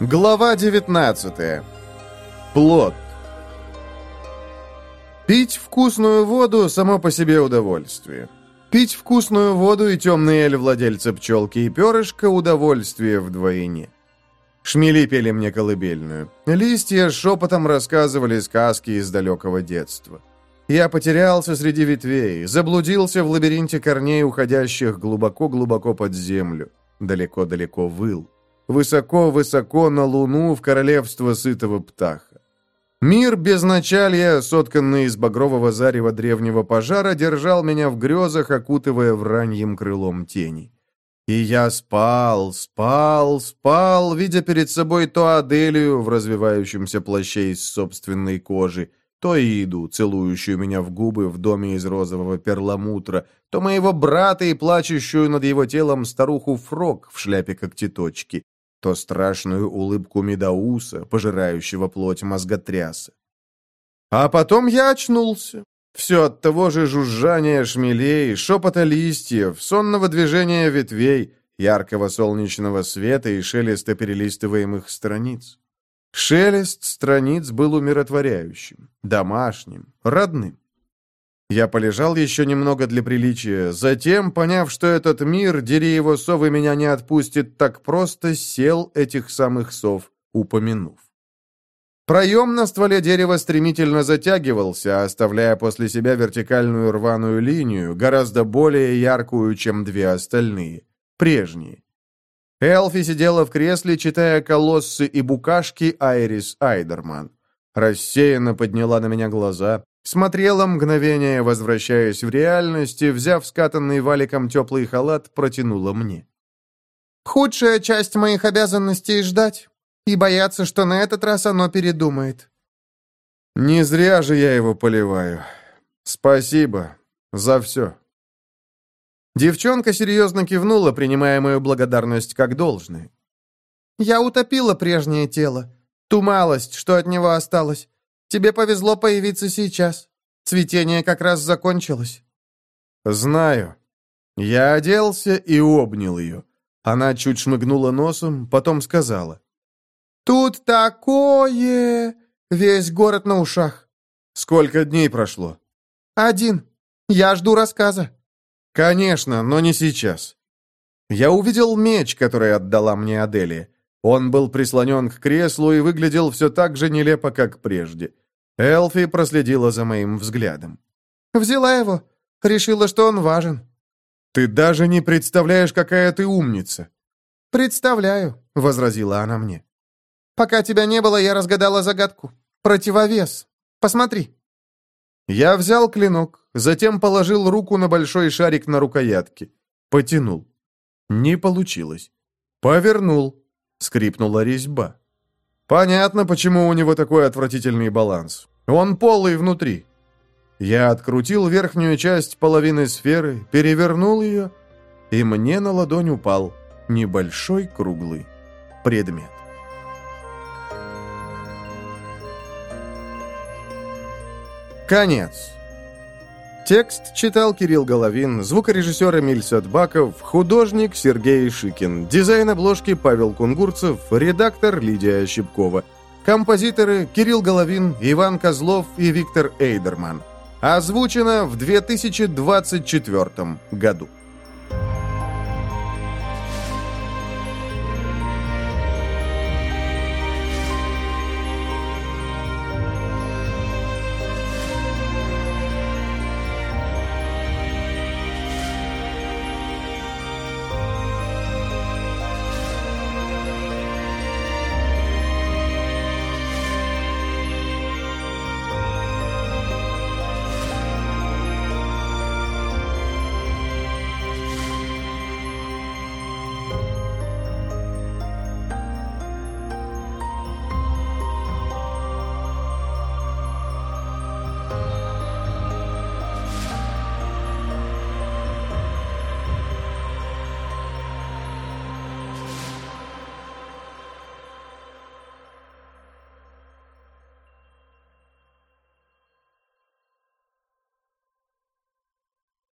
Глава 19. Плод. Пить вкусную воду само по себе удовольствие. Пить вкусную воду и темный эль владельца пчелки и перышка – удовольствие вдвойне. Шмели пели мне колыбельную. Листья шепотом рассказывали сказки из далекого детства. Я потерялся среди ветвей, заблудился в лабиринте корней, уходящих глубоко-глубоко под землю. Далеко-далеко выл высоко-высоко на луну в королевство сытого птаха. Мир безначалья, сотканный из багрового зарева древнего пожара, держал меня в грезах, окутывая враньим крылом тени. И я спал, спал, спал, видя перед собой то Аделию в развивающемся плаще из собственной кожи, то Иду, целующую меня в губы в доме из розового перламутра, то моего брата и плачущую над его телом старуху Фрок в шляпе когтеточки, то страшную улыбку Медауса, пожирающего плоть мозготряса. А потом я очнулся. Все от того же жужжания шмелей, шепота листьев, сонного движения ветвей, яркого солнечного света и шелеста перелистываемых страниц. Шелест страниц был умиротворяющим, домашним, родным. Я полежал еще немного для приличия. Затем, поняв, что этот мир, дерево совы, меня не отпустит, так просто сел этих самых сов, упомянув. Проем на стволе дерева стремительно затягивался, оставляя после себя вертикальную рваную линию, гораздо более яркую, чем две остальные, прежние. Элфи сидела в кресле, читая «Колоссы и букашки» Айрис Айдерман рассеянно подняла на меня глаза, смотрела мгновение, возвращаясь в реальность, и, взяв скатанный валиком теплый халат, протянула мне. «Худшая часть моих обязанностей — ждать, и бояться, что на этот раз оно передумает». «Не зря же я его поливаю. Спасибо за все». Девчонка серьезно кивнула, принимая мою благодарность как должное. «Я утопила прежнее тело. Ту малость, что от него осталось. Тебе повезло появиться сейчас. Цветение как раз закончилось». «Знаю». Я оделся и обнял ее. Она чуть шмыгнула носом, потом сказала. «Тут такое! Весь город на ушах!» «Сколько дней прошло?» «Один. Я жду рассказа». «Конечно, но не сейчас». Я увидел меч, который отдала мне Аделия. Он был прислонен к креслу и выглядел все так же нелепо, как прежде. Элфи проследила за моим взглядом. «Взяла его. Решила, что он важен». «Ты даже не представляешь, какая ты умница». «Представляю», — возразила она мне. «Пока тебя не было, я разгадала загадку. Противовес. Посмотри». Я взял клинок, затем положил руку на большой шарик на рукоятке. Потянул. Не получилось. Повернул скрипнула резьба. Понятно, почему у него такой отвратительный баланс. Он полый внутри. Я открутил верхнюю часть половины сферы, перевернул ее, и мне на ладонь упал небольшой круглый предмет. Конец. Текст читал Кирилл Головин, звукорежиссер Эмиль Садбаков, художник Сергей Шикин, дизайн обложки Павел Кунгурцев, редактор Лидия Щипкова. Композиторы Кирилл Головин, Иван Козлов и Виктор Эйдерман. Озвучено в 2024 году.